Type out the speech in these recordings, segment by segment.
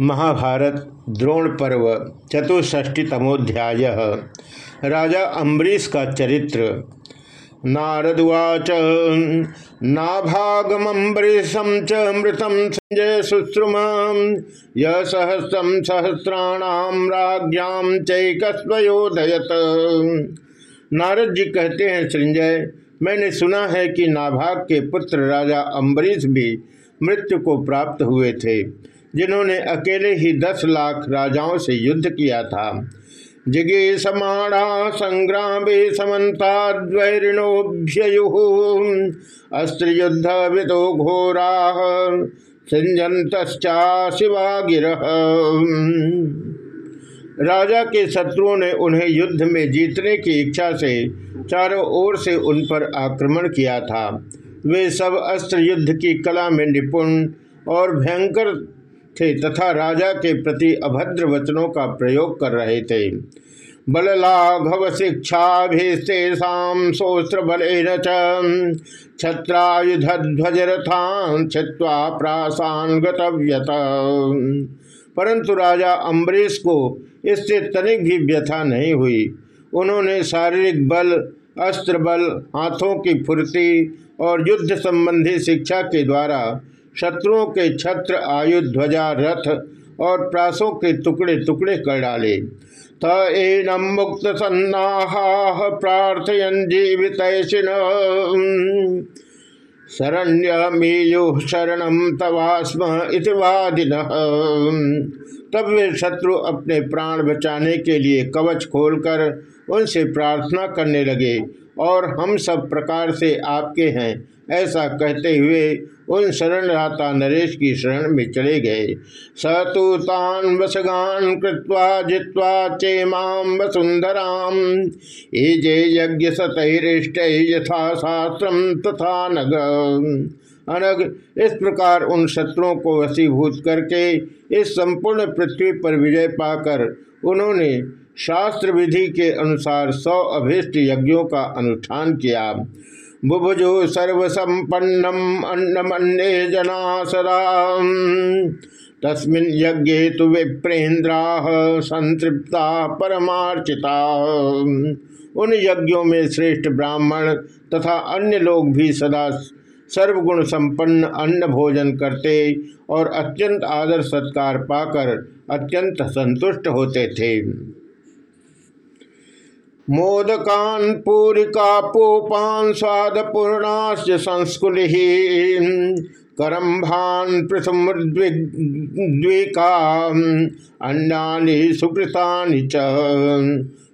महाभारत द्रोण पर्व चतुष्षष्टितमोध्याय राजा अम्बरीश का चरित्र। नारदुवाच नाभागमबरीशम च मृतम संजय शुश्रुम सहस्रम सहस्राणाम राज्ञाम चैकस्वयोदयत। नारद जी कहते हैं, संजय, मैंने सुना है कि नाभाग के पुत्र राजा अम्बरीश भी मृत्यु को प्राप्त हुए थे। जिन्होंने अकेले ही दस लाख राजाओं से युद्ध किया था। जिगे समाणा संग्राम समन्ताद्वैरिणोभ्ययु अस्त्र युद्ध विदो घोरा सिंजंता शिवा राजा के शत्रुओं ने उन्हें युद्ध में जीतने की इच्छा से चारों ओर से उन पर आक्रमण किया था। वे सब अस्त्र युद्ध की कला में निपुण और भयंकर थे तथा राजा के प्रति अभद्र वचनों का प्रयोग कर रहे थे। बललाघव शिक्षा भेस्तेषाम सोस्त्र बल छिवा प्रासान गतव्यत। परंतु राजा अम्बरीश को इससे तनिक भी व्यथा नहीं हुई। उन्होंने शारीरिक बल, अस्त्र बल, हाथों की फुर्ती और युद्ध संबंधी शिक्षा के द्वारा शत्रुओं के छत्र आयु ध्वजा रथ और प्रासों के टुकड़े टुकड़े कर डाले। तम मुक्त सन्नाहा प्रार्थयन जीवित शरण्यमीयु शरणम तवास्म इतिवादिन तब वे शत्रु अपने प्राण बचाने के लिए कवच खोलकर उनसे प्रार्थना करने लगे, और हम सब प्रकार से आपके हैं, ऐसा कहते हुए उन शरणदाता नरेश की शरण में चले गए। सतुतान वसगान कृत्वा जित्वा चेमाम वसुंधराम जे यज्ञ सतरिष्ट यथा शास्त्रम तथा नग। अनग, इस प्रकार उन शत्रुओं को वसीभूत करके इस संपूर्ण पृथ्वी पर विजय पाकर उन्होंने शास्त्र विधि के अनुसार सौ अभीष्ट यज्ञों का अनुष्ठान किया। बुभुजो सर्वसंपन्नम अन्नमन्ने जना सदा। तस्मिन् यज्ञे तो विप्रेन्द्रा संतृप्ता परमार्चिता। उन यज्ञों में श्रेष्ठ ब्राह्मण तथा अन्य लोग भी सदा सर्वगुण संपन्न अन्न भोजन करते और अत्यंत आदर सत्कार पाकर अत्यंत संतुष्ट होते थे। मोदकान पूरिका पोपान स्वाद पूर्णाश संस्कुल करम्भान पृथमृद्विका अन्नानि सुकृतानि च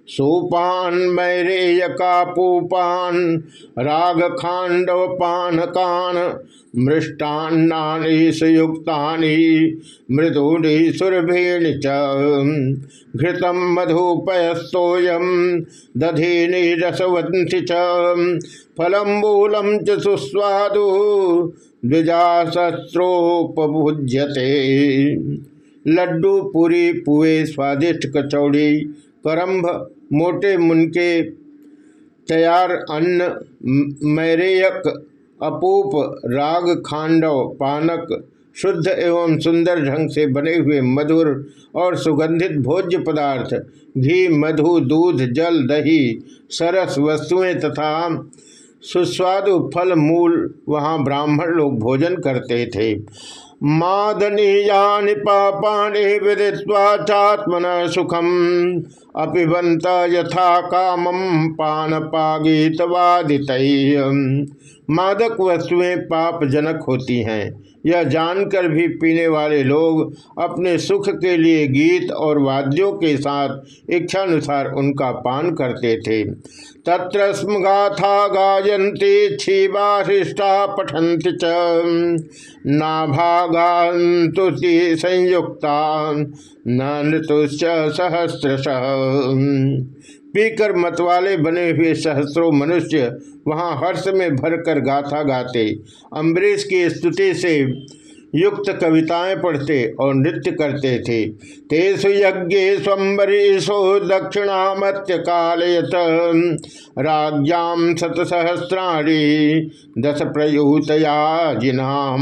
सोपान मैरेयका पूपान, राग खांडव पानकान मृष्टान्नानि सुयुक्तानि, मृदूनि सुरभेण च घृतम मधुपयस्तोयम दधीनि रसवंति च फलम च सुस्वादु द्विजाशस्त्रोपभुज्यते लड्डू, पूरी पुए स्वादिष्ट कचौड़ी, करम्भ मोटे मुनके तैयार अन्न मैरेयक अपूप, राग खांडव, पानक, शुद्ध एवं सुंदर ढंग से बने हुए मधुर और सुगंधित भोज्य पदार्थ, घी, मधु, दूध, जल, दही, सरस वस्तुएँ तथा सुस्वादु फल, मूल, वहाँ ब्राह्मण लोग भोजन करते थे। मादनीयानि पापानि विदित्वा चात्मन सुखम अपिबंत यथा कामम पान पागीतवादित मादक वस्तुएँ पाप जनक होती हैं। यह जानकर भी पीने वाले लोग अपने सुख के लिए गीत और वाद्यों के साथ इच्छानुसार उनका पान करते थे। तत्र स्म गाथा गायन्ति क्षीवा हृष्टा पठन्ति च। नाभागान्तुति संयुक्ता नृतुश्च सहस्रश। पीकर मतवाले बने हुए सहस्रों मनुष्य वहाँ हर्ष में भरकर गाथा गाते, अम्बरीश की स्तुति से युक्त कविताएँ पढ़ते और नृत्य करते थे। तेसु यज्ञ स्वम्बरीशो दक्षिणामत्य कालयत शत सहस्राणी दस प्रयुतया जिनाम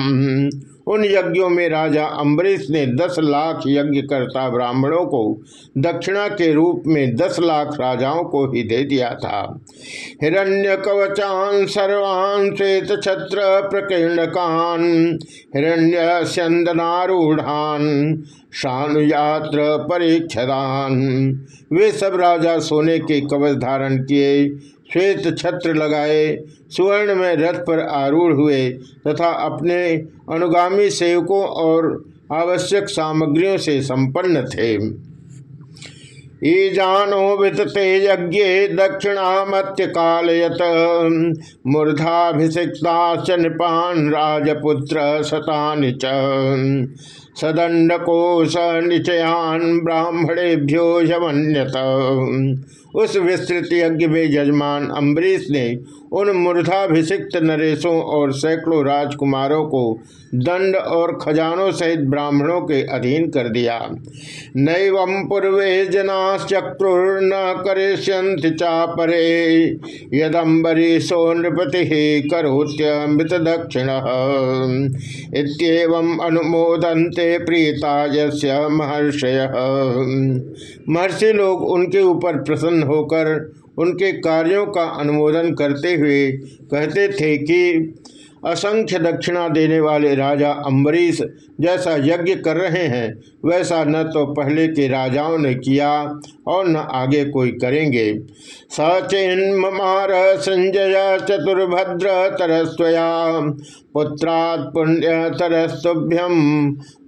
उन यज्ञों में राजा अम्बरीश ने दस लाख यज्ञ करता ब्राह्मणों को दक्षिणा के रूप में दस लाख राजाओं को ही दे दिया था। हिरण्य कवचान सर्वान श्वेत छत्र प्रकीर्णकान हिरण्य स्यंदनारूढ़ान शानुयात्र परीक्षदान। वे सब राजा सोने के कवच धारण किए श्वेत छत्र लगाए, सुवर्ण में रथ पर आरूढ़ हुए, तथा अपने अनुगामी सेवकों और आवश्यक सामग्रियों से संपन्न थे। ईजानो वितते यज्ञ दक्षिणामत्य कालयत मूर्धाभिषिक्ता नृपान राजपुत्र शतानि च। सदंडकोश निचयान ब्राह्मणेभ्यो यमन्यत उस विस्तृत यज्ञ में यजमान अम्बरीश ने उन मूर्धाभिषिक्त नरेशों और सैकड़ों राजकुमारों को दंड और खजानों सहित ब्राह्मणों के अधीन कर दिया। नैव पूर्वे जनाश्चक्रुर्न करिष्यंति चापरे, यदम्बरीशो नृपति करोत्यमृत दक्षिण इतम अनुमोदनते प्रीता महर्षय। महर्षि लोग उनके ऊपर प्रसन्न होकर उनके कार्यों का अनुमोदन करते हुए कहते थे कि असंख्य दक्षिणा देने वाले राजा अम्बरीश जैसा यज्ञ कर रहे हैं, वैसा न तो पहले के राजाओं ने किया और न आगे कोई करेंगे। सचिन्मार संजय चतुर्भद्र तरस्वया पुत्रात् पुण्य तरस्तुभ्यम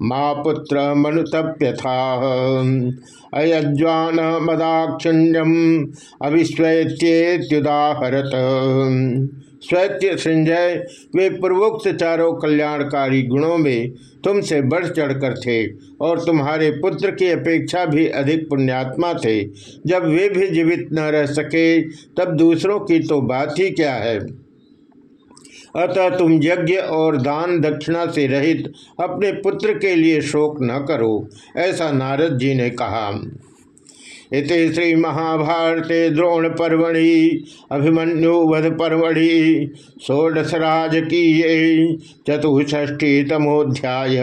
माँ पुत्र था अयज्वान मदाक्षिण्यम अभिस्वैत्येत्युदाहरत स्वैत्य संजय, वे पूर्वोक्त चारों कल्याणकारी गुणों में तुमसे बढ़ चढ़कर थे और तुम्हारे पुत्र की अपेक्षा भी अधिक पुण्यात्मा थे। जब वे भी जीवित न रह सके, तब दूसरों की तो बात ही क्या है? अतः तुम यज्ञ और दान दक्षिणा से रहित अपने पुत्र के लिए शोक न करो, ऐसा नारद जी ने कहा। इति श्री महाभारते द्रोण पर्वणि अभिमन्यु वध पर्वणि षोडश राजकीय चतुष्ठी तमोध्याय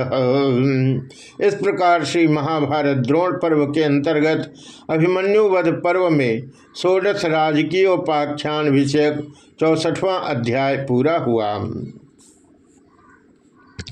इस प्रकार श्री महाभारत द्रोण पर्व के अंतर्गत अभिमन्यु वध पर्व में षोडश राजकीयोपाख्यान विषयक चौसठवां अध्याय पूरा हुआ।